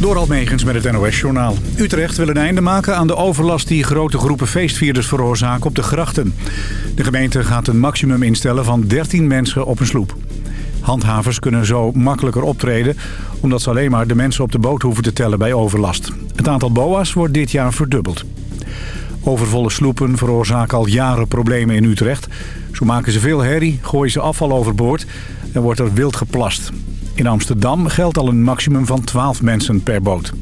Door Almegens met het NOS-journaal. Utrecht wil een einde maken aan de overlast die grote groepen feestvierders veroorzaken op de grachten. De gemeente gaat een maximum instellen van 13 mensen op een sloep. Handhavers kunnen zo makkelijker optreden... omdat ze alleen maar de mensen op de boot hoeven te tellen bij overlast. Het aantal boa's wordt dit jaar verdubbeld. Overvolle sloepen veroorzaken al jaren problemen in Utrecht. Zo maken ze veel herrie, gooien ze afval overboord en wordt er wild geplast. In Amsterdam geldt al een maximum van 12 mensen per boot.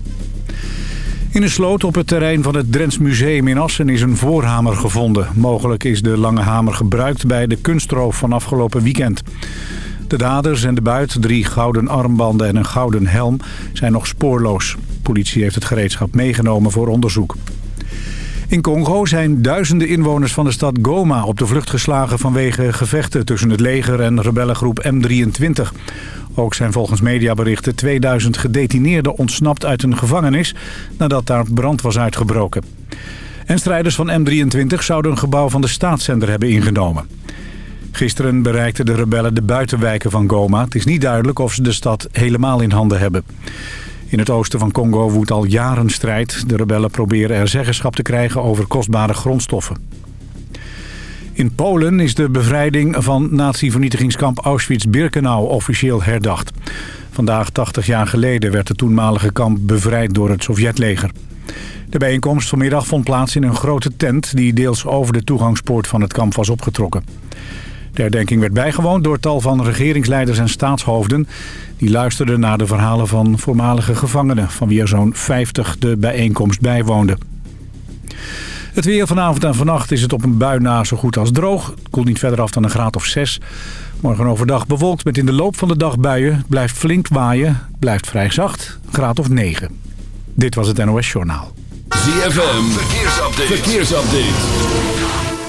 In een sloot op het terrein van het Drents Museum in Assen is een voorhamer gevonden. Mogelijk is de lange hamer gebruikt bij de kunstroof van afgelopen weekend. De daders en de buit, drie gouden armbanden en een gouden helm, zijn nog spoorloos. politie heeft het gereedschap meegenomen voor onderzoek. In Congo zijn duizenden inwoners van de stad Goma op de vlucht geslagen vanwege gevechten tussen het leger en rebellengroep M23. Ook zijn volgens mediaberichten 2000 gedetineerden ontsnapt uit een gevangenis nadat daar brand was uitgebroken. En strijders van M23 zouden een gebouw van de staatszender hebben ingenomen. Gisteren bereikten de rebellen de buitenwijken van Goma. Het is niet duidelijk of ze de stad helemaal in handen hebben. In het oosten van Congo woedt al jaren strijd. De rebellen proberen er zeggenschap te krijgen over kostbare grondstoffen. In Polen is de bevrijding van nazi-vernietigingskamp Auschwitz-Birkenau officieel herdacht. Vandaag, 80 jaar geleden, werd het toenmalige kamp bevrijd door het Sovjetleger. De bijeenkomst vanmiddag vond plaats in een grote tent... die deels over de toegangspoort van het kamp was opgetrokken. De herdenking werd bijgewoond door tal van regeringsleiders en staatshoofden... die luisterden naar de verhalen van voormalige gevangenen... van wie er zo'n 50 de bijeenkomst bijwoonden. Het weer vanavond en vannacht is het op een bui na zo goed als droog. Het koelt niet verder af dan een graad of 6. Morgen overdag bewolkt met in de loop van de dag buien. Het blijft flink waaien. Het blijft vrij zacht. Een graad of 9. Dit was het NOS Journaal. ZFM. Verkeersupdate. Verkeersupdate.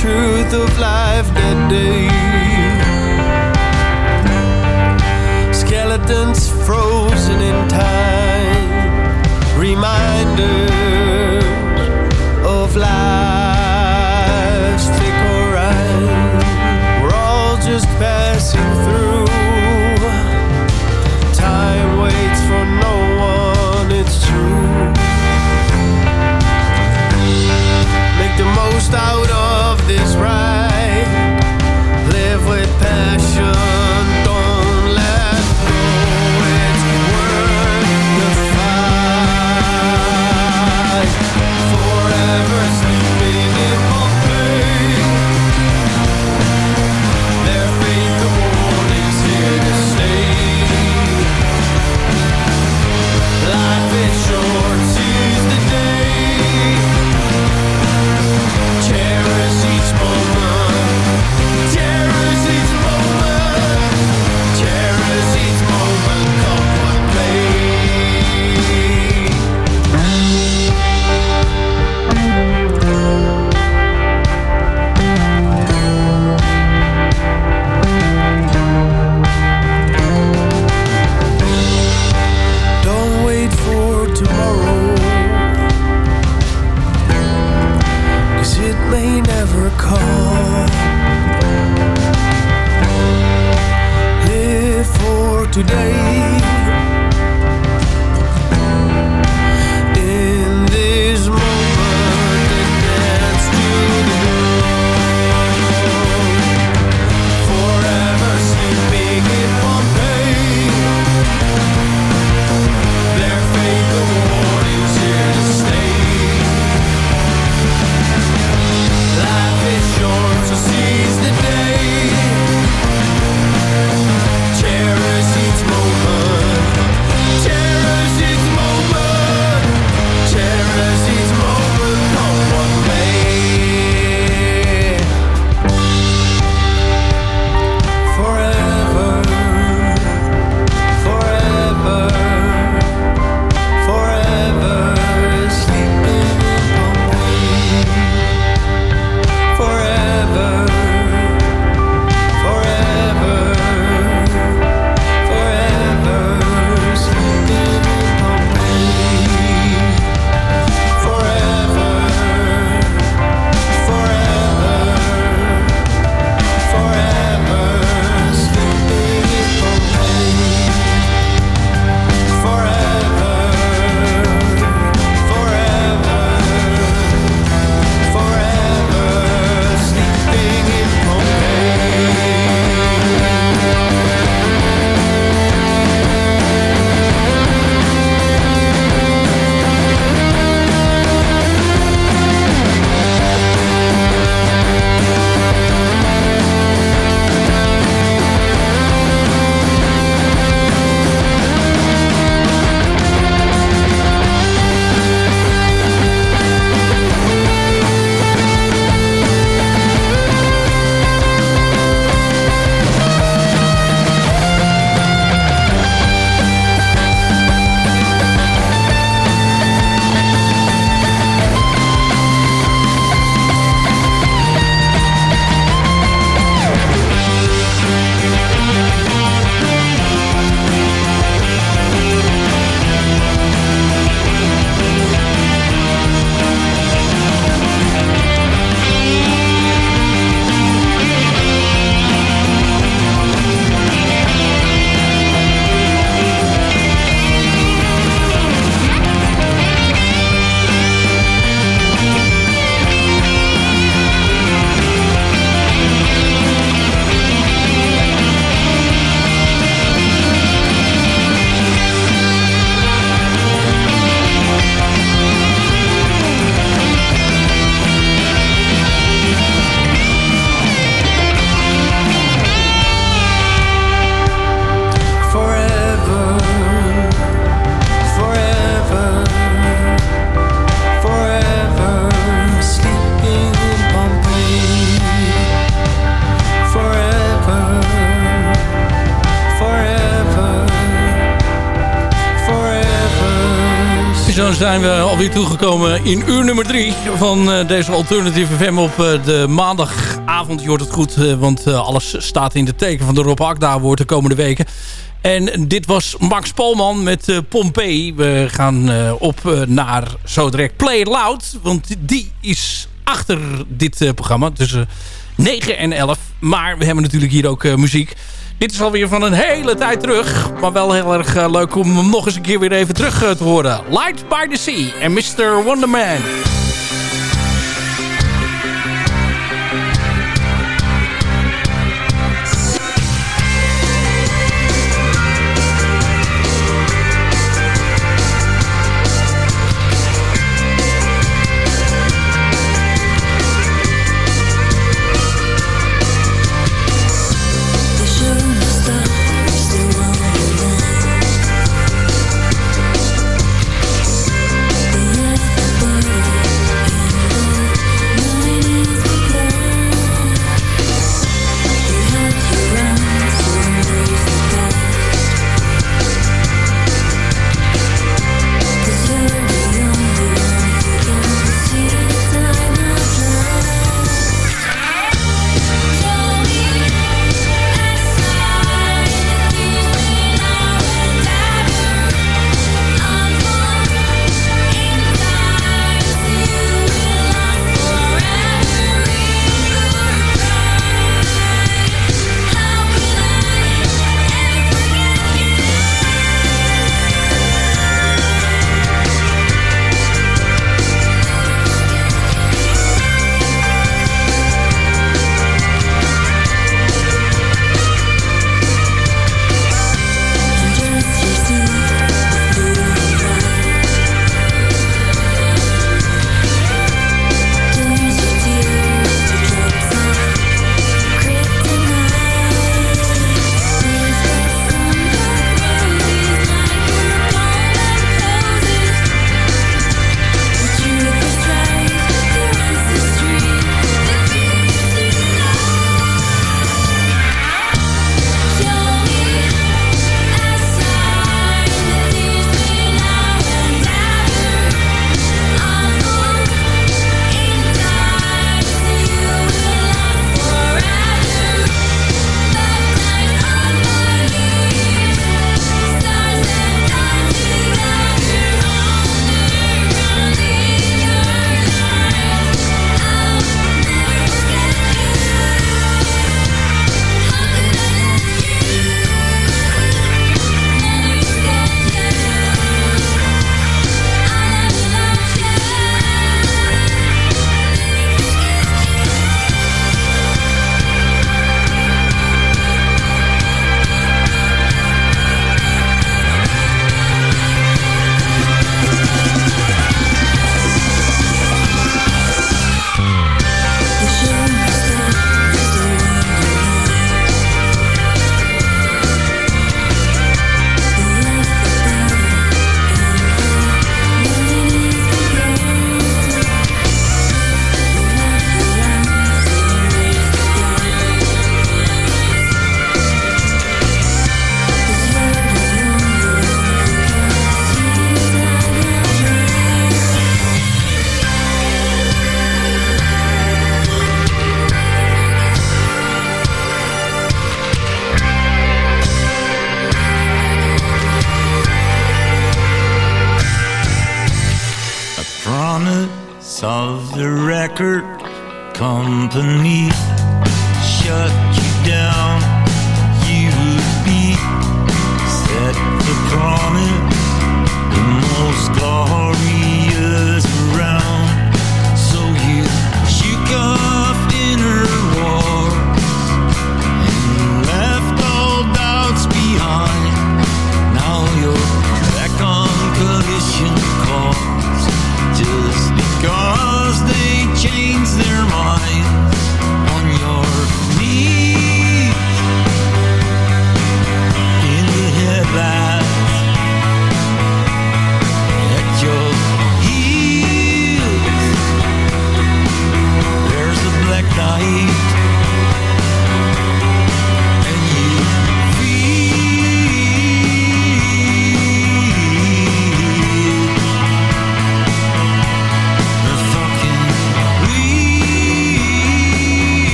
Truth of life that day. Skeletons frozen in time, alweer toegekomen in uur nummer 3 van uh, deze Alternative FM op uh, de maandagavond. Je hoort het goed, uh, want alles staat in de teken van de Rob Akda wordt de komende weken. En dit was Max Polman met Pompey. We gaan op naar zo direct Play Loud, want die is achter dit programma tussen 9 en 11. Maar we hebben natuurlijk hier ook muziek. Dit is alweer van een hele tijd terug. Maar wel heel erg uh, leuk om hem nog eens een keer weer even terug uh, te horen. Light by the Sea en Mr. Wonderman.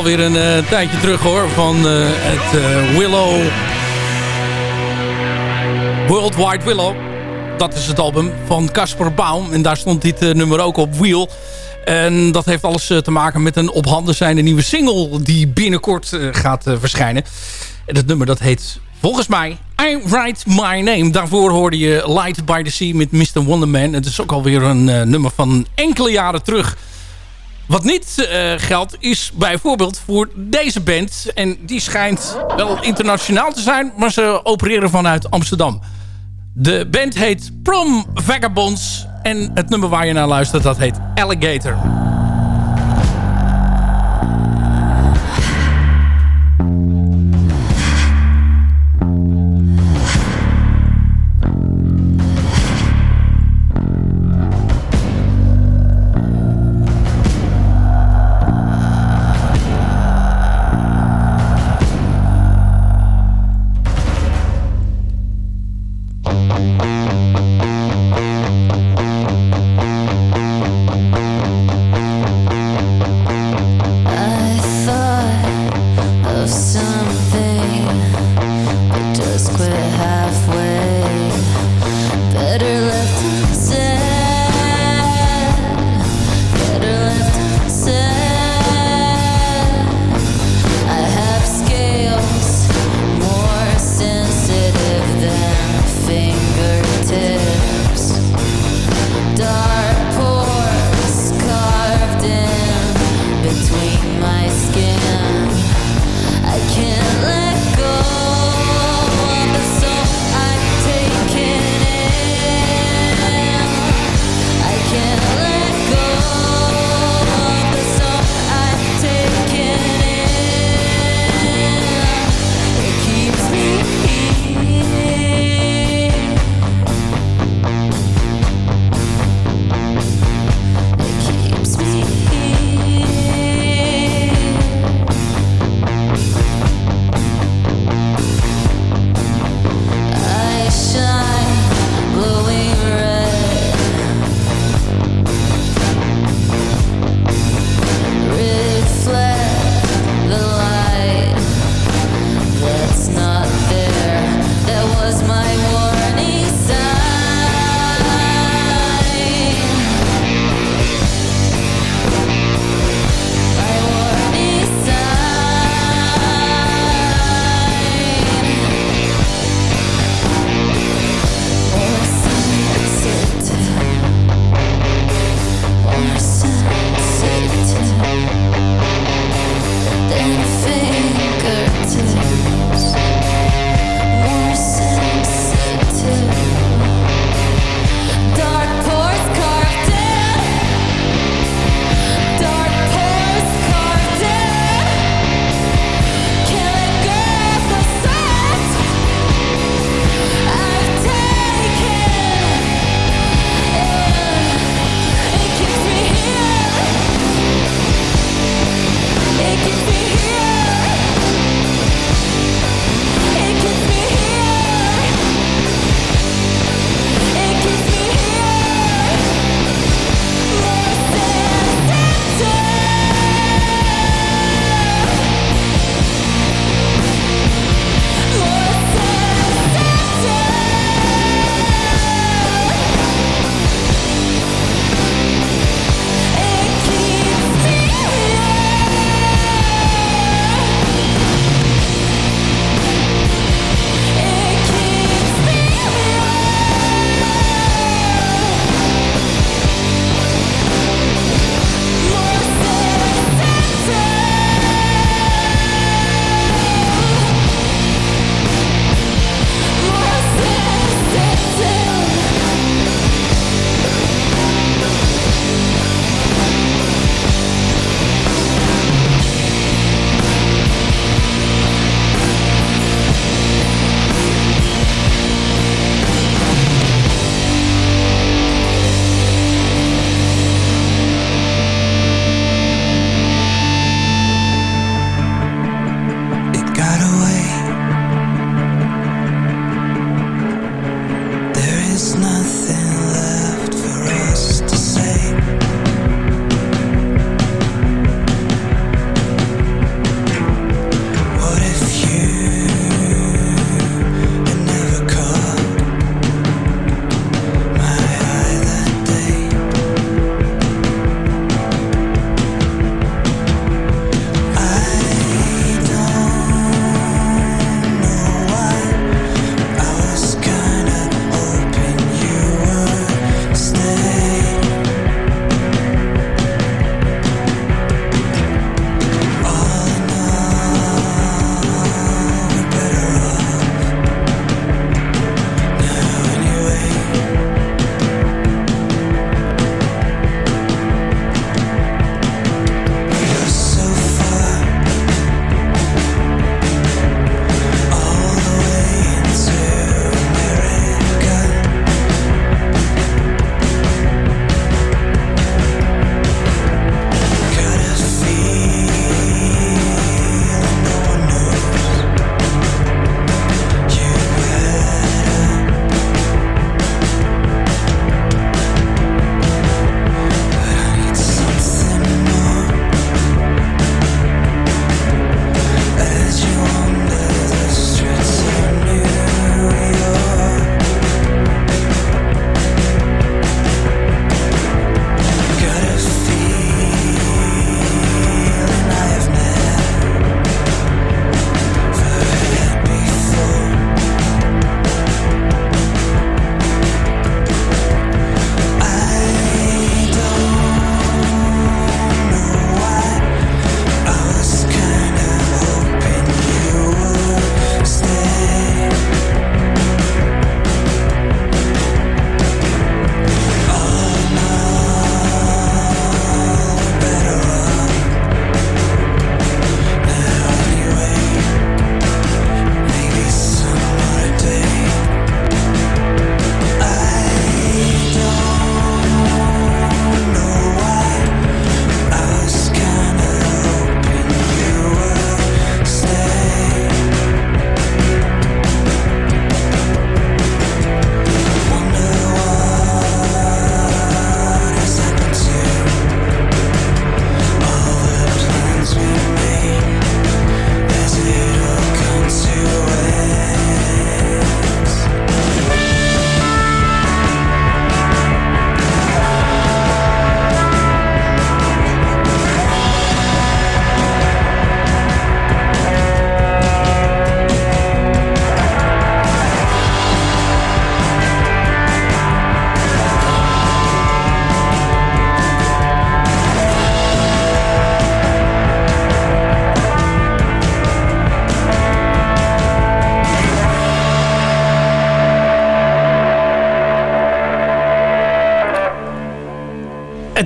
alweer een eh, tijdje terug hoor. Van eh, het uh, Willow... Worldwide Willow. Dat is het album van Casper Baum. En daar stond dit nummer ook op, Wheel. En dat heeft alles te maken met een op handen zijnde nieuwe single... die binnenkort gaat verschijnen. En dat nummer dat heet volgens mij I Write My Name. Daarvoor hoorde je Light by the Sea met Mr. Wonderman. Het is ook alweer een nummer van enkele jaren terug... Wat niet eh, geldt is bijvoorbeeld voor deze band. En die schijnt wel internationaal te zijn, maar ze opereren vanuit Amsterdam. De band heet Prom Vagabonds en het nummer waar je naar luistert dat heet Alligator.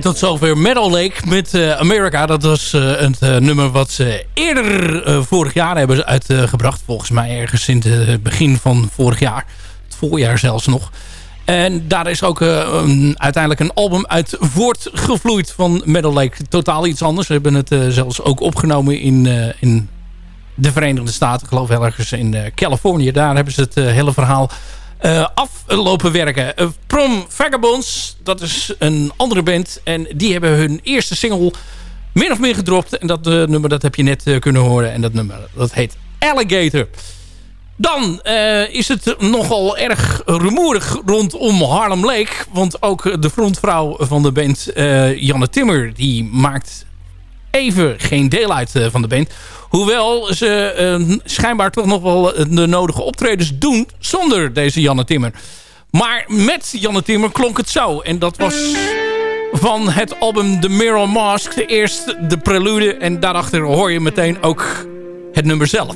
Tot zover Meadow Lake met uh, America. Dat was uh, het uh, nummer wat ze eerder vorig jaar hebben uitgebracht. Volgens mij ergens in het begin van vorig jaar. Het voorjaar zelfs nog. En daar is ook uiteindelijk een album uit voortgevloeid van Meadow Lake. Totaal iets anders. We hebben het zelfs ook opgenomen in, in de Verenigde Staten. Ik geloof ergens in Californië. Daar hebben ze het hele verhaal uh, aflopen werken. Uh, Prom Vagabonds, dat is een andere band. En die hebben hun eerste single min of meer gedropt. En dat uh, nummer dat heb je net kunnen horen. En dat nummer dat heet Alligator. Dan is het nogal erg rumoerig rondom Harlem Lake. Want ook de frontvrouw van de band, Janne Timmer... die maakt even geen deel uit van de band. Hoewel ze uh, schijnbaar toch nog wel de nodige optredens doen zonder deze Janne Timmer. Maar met Janne Timmer klonk het zo. En dat was van het album The Mirror Mask. Eerst de prelude en daarachter hoor je meteen ook het nummer zelf.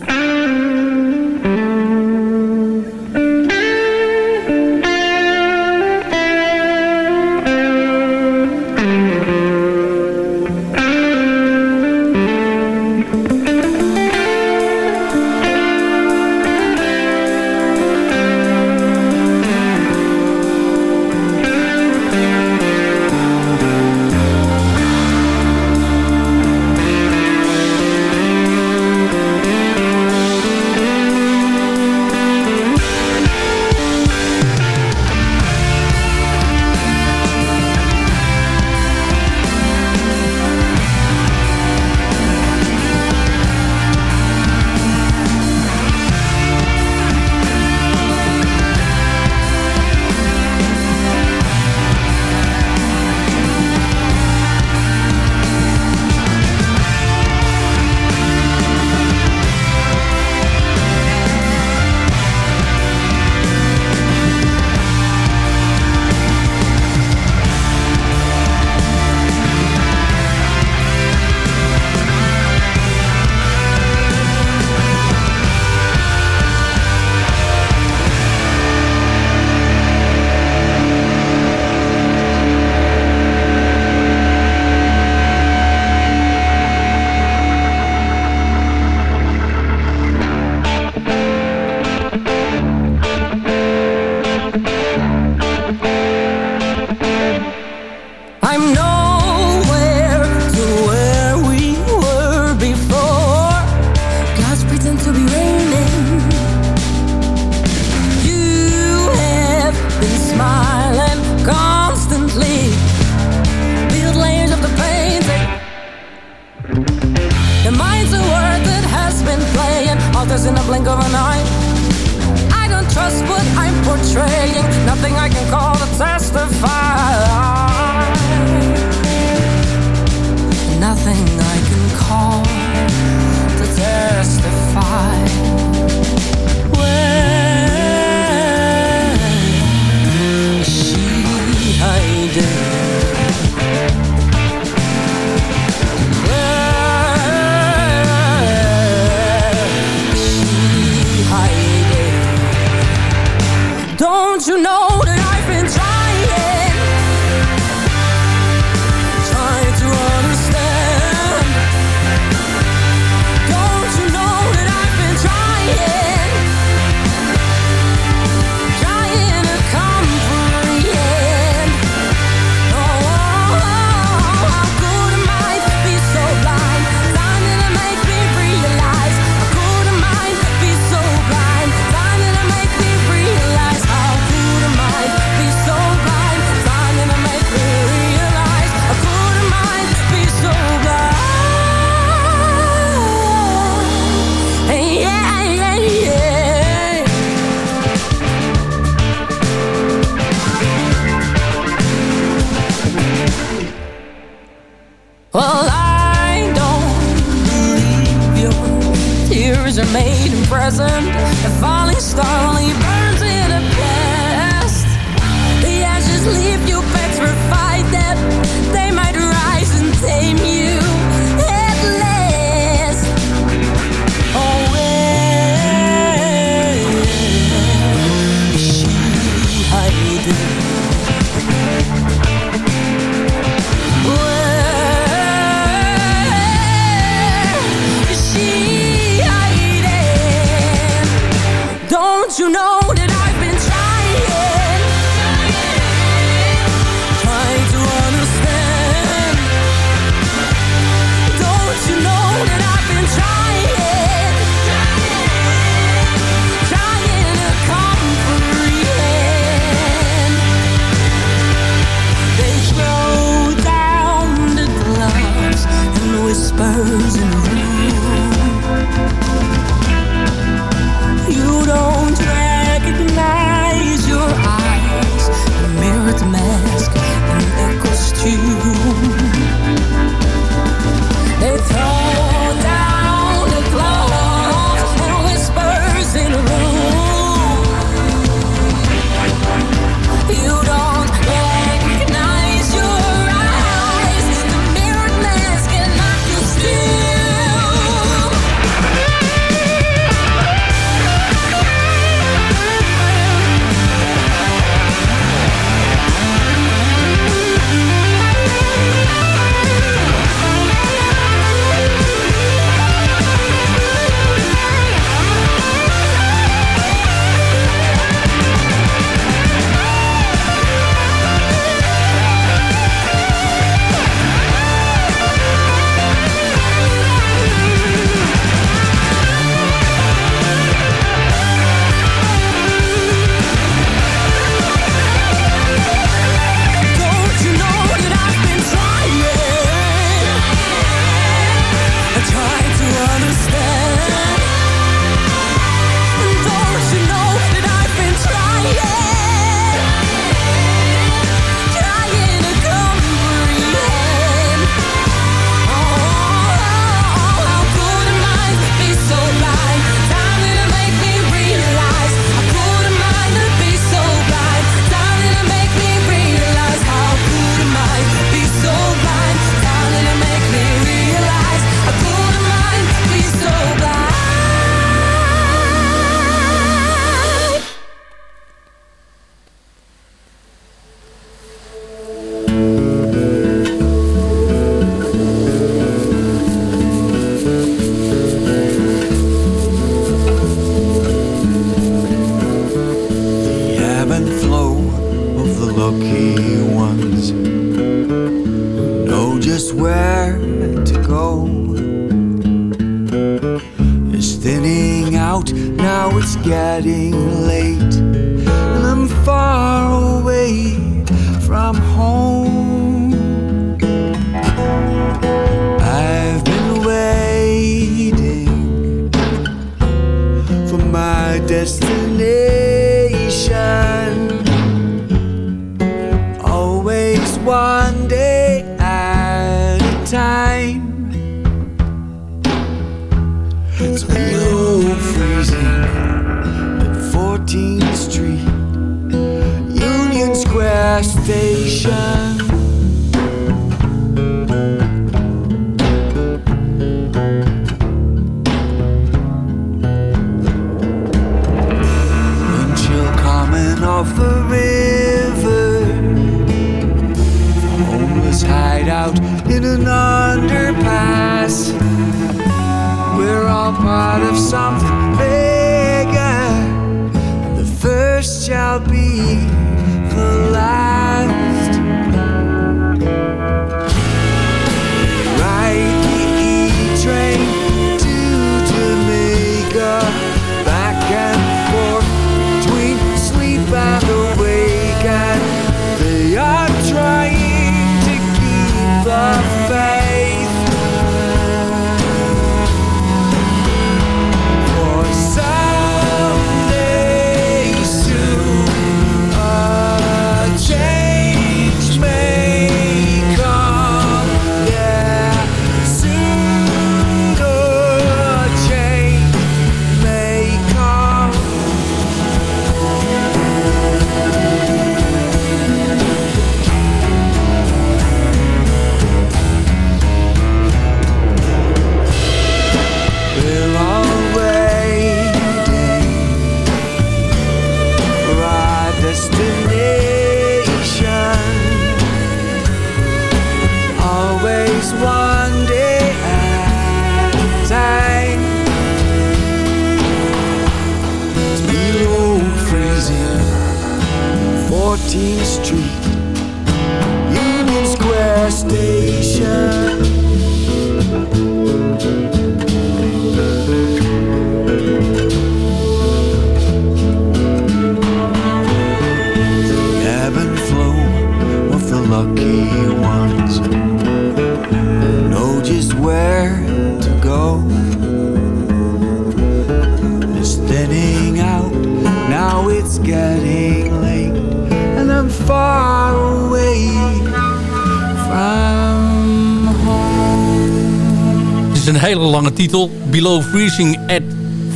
Below Freezing at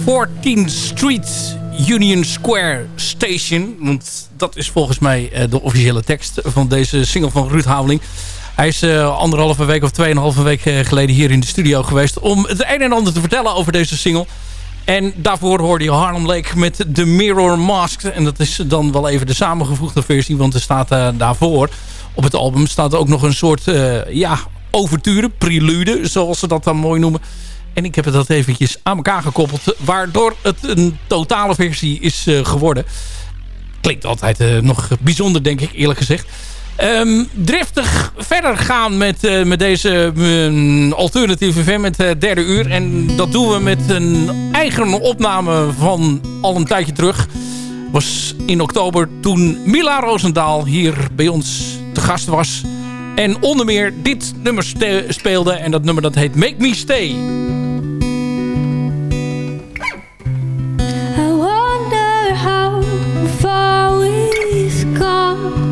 14th Street Union Square Station. Want dat is volgens mij eh, de officiële tekst van deze single van Ruud Houweling. Hij is eh, anderhalve week of tweeënhalve week eh, geleden hier in de studio geweest... om het een en ander te vertellen over deze single. En daarvoor hoorde je Harlem Lake met The Mirror Mask. En dat is dan wel even de samengevoegde versie. Want er staat daarvoor op het album staat ook nog een soort eh, ja, overture, prelude, zoals ze dat dan mooi noemen. En ik heb het dat eventjes aan elkaar gekoppeld, waardoor het een totale versie is eh, geworden. Klinkt altijd eh, nog bijzonder, denk ik, eerlijk gezegd. Ehm, driftig verder gaan met, eh, met deze mm, alternatieve FM, met het derde uur. En dat doen we met een eigen opname van al een tijdje terug. Was in oktober toen Mila Roosendaal hier bij ons te gast was. En onder meer dit nummer speelde. En dat nummer dat heet Make Me Stay. Far we've come.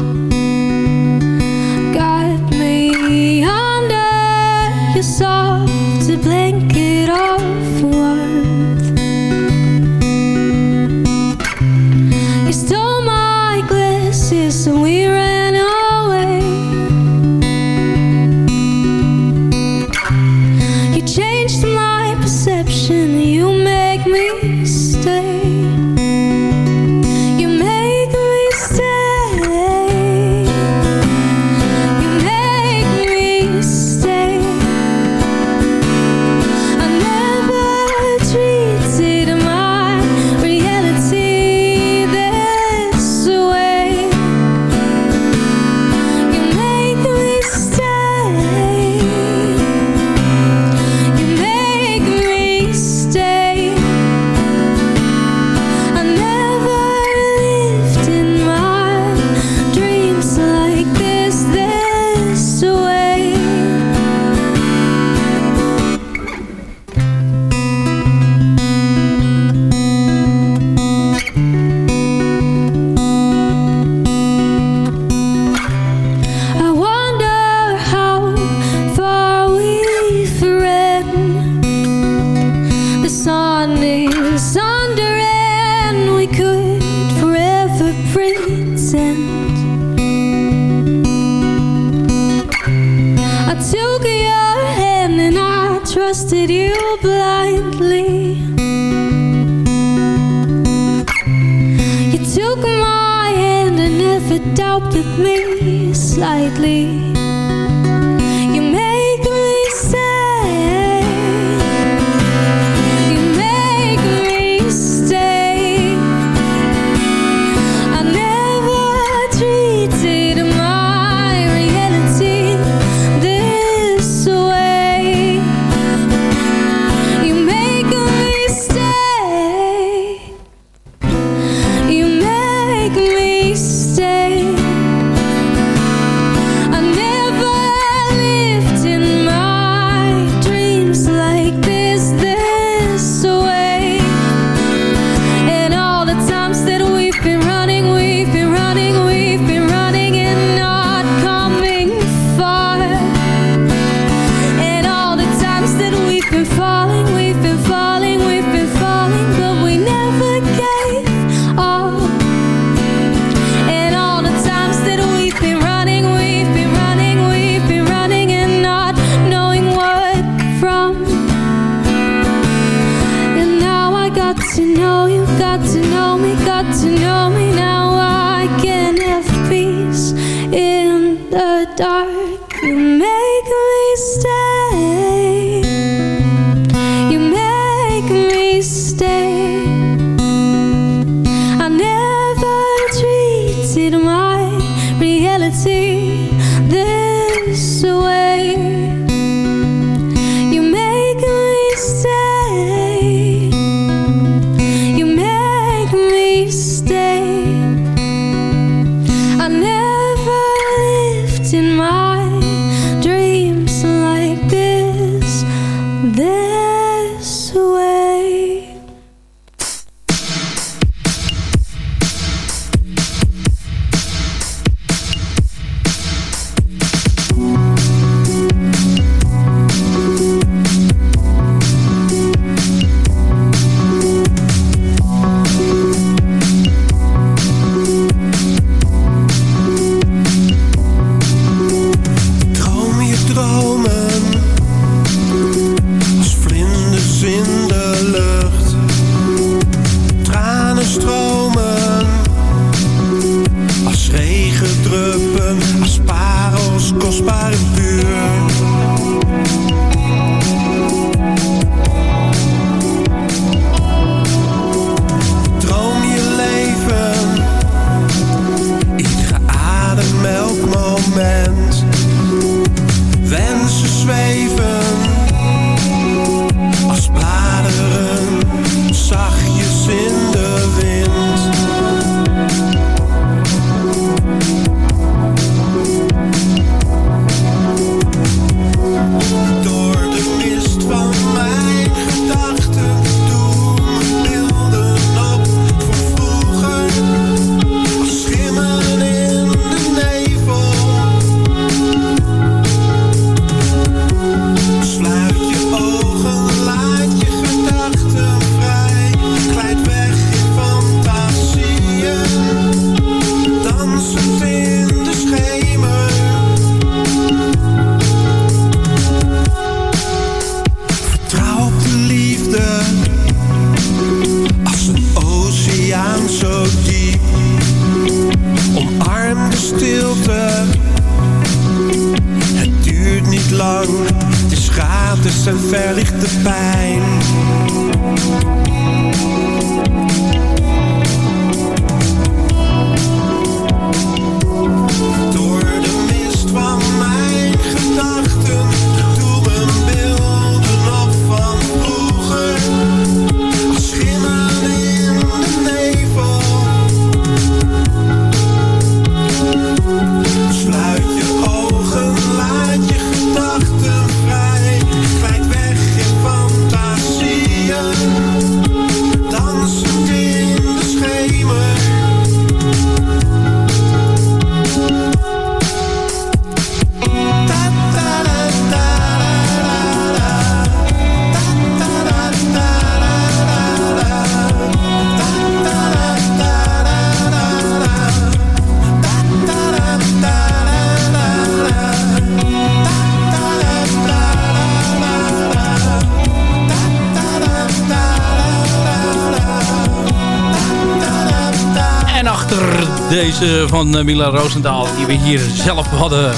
Deze van eh, Mila Roosendaal, die we hier zelf hadden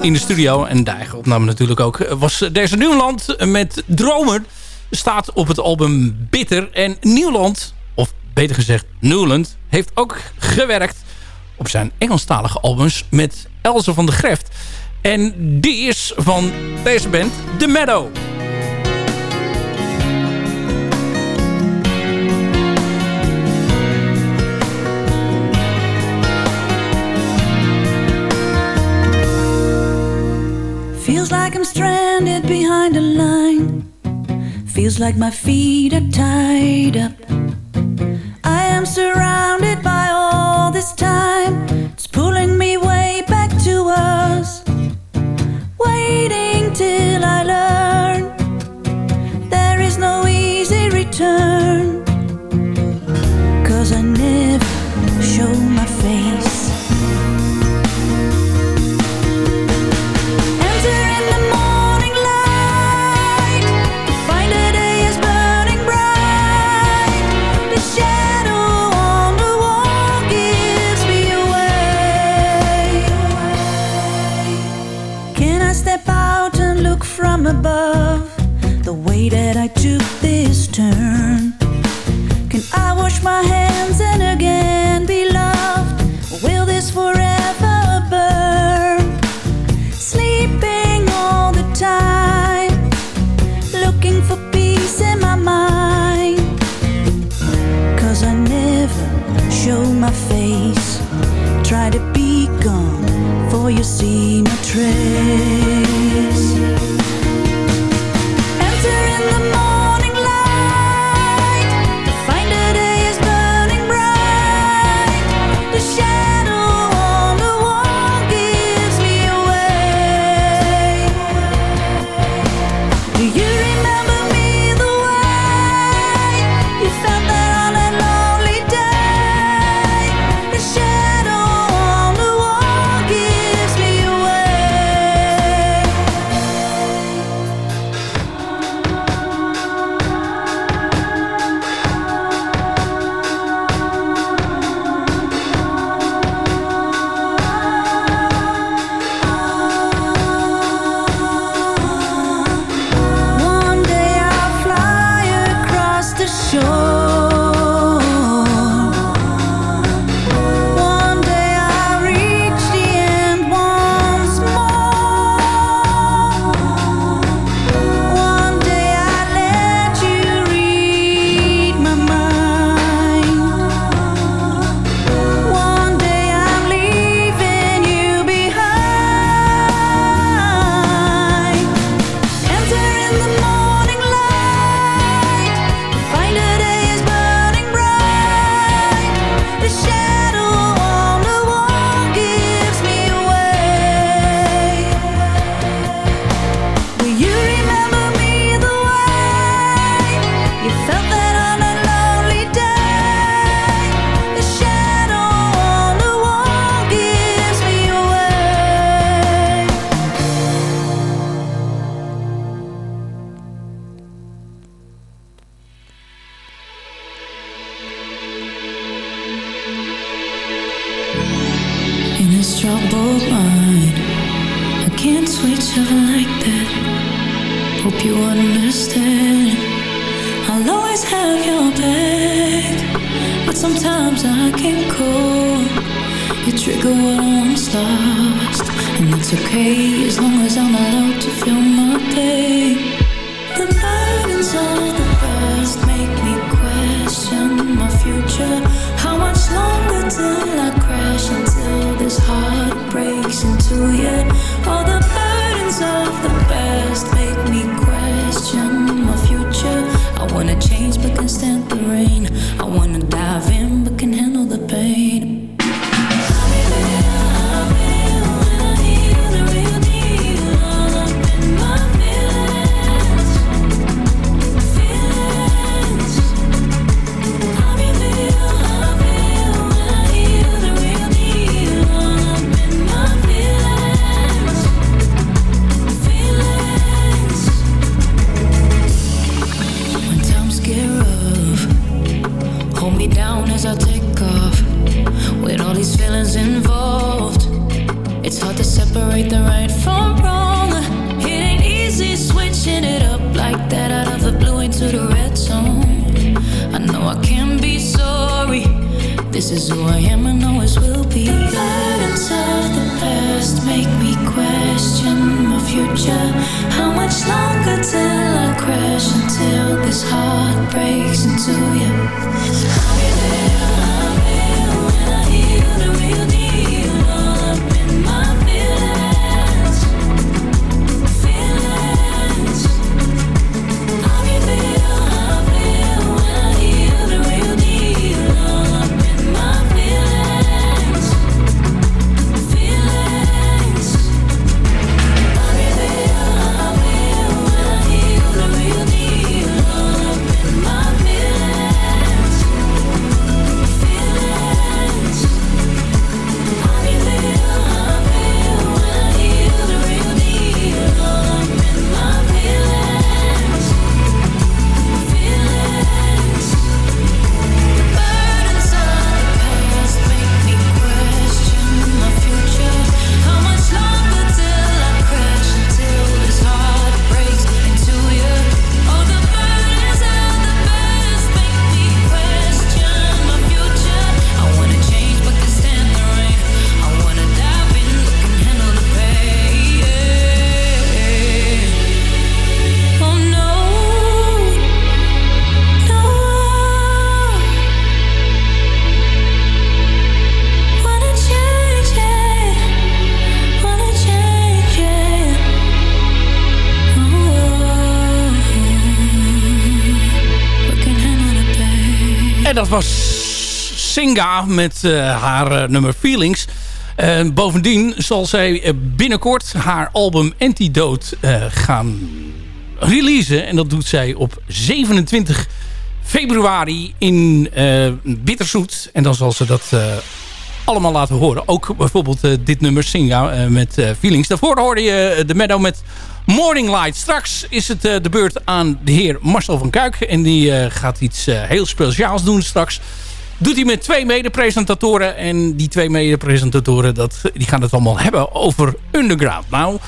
in de studio. En de eigen opname natuurlijk ook. Eh, was deze Nieuwland met Dromer. Staat op het album Bitter. En Nieuwland, of beter gezegd Newland, heeft ook gewerkt op zijn Engelstalige albums met Elze van de Greft. En die is van deze band, The Meadow. like I'm stranded behind a line. Feels like my feet are tied up. I am surrounded by all this time. It's pulling me way back to us. Waiting till I learn. Breaks into you? Met eh, haar eh, nummer Feelings. Bovendien zal zij eh, binnenkort haar album Antidote gaan releasen. En dat doet zij op 27 februari in eh Bitterzoet. En dan zal ze dat allemaal laten horen. Ook bijvoorbeeld dit nummer Singa met Feelings. Daarvoor hoorde je de Meadow met Morning Light. Straks is het de beurt aan de heer Marcel van Kuik. En die gaat iets heel speciaals doen straks. Doet hij met twee mede-presentatoren. En die twee mede-presentatoren die gaan het allemaal hebben over Underground. Nou,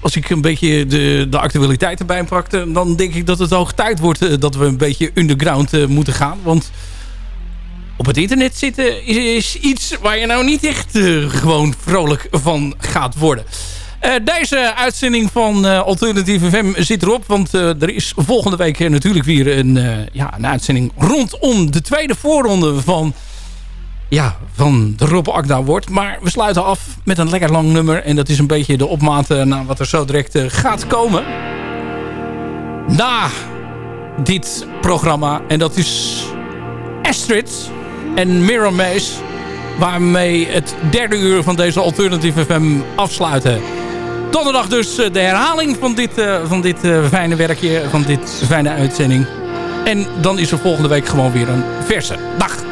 als ik een beetje de, de actualiteit erbij pakte... dan denk ik dat het hoog tijd wordt eh, dat we een beetje underground eh, moeten gaan. Want op het internet zitten is, is iets waar je nou niet echt eh, gewoon vrolijk van gaat worden. Eh, deze uitzending van eh, Alternative FM zit erop. Want eh, er is volgende week natuurlijk weer een, ja, een uitzending rondom de tweede voorronde van, ja, van de Rob Akda wordt. Maar we sluiten af met een lekker lang nummer. En dat is een beetje de opmaat naar wat er zo direct gaat komen. Na dit programma. En dat is Astrid en Mirror Maze. Waarmee het derde uur van deze Alternative FM afsluiten. Donderdag dus eh, de herhaling van dit, eh, van dit eh, fijne werkje. Van dit fijne uitzending. En dan is er volgende week gewoon weer een verse. Dag!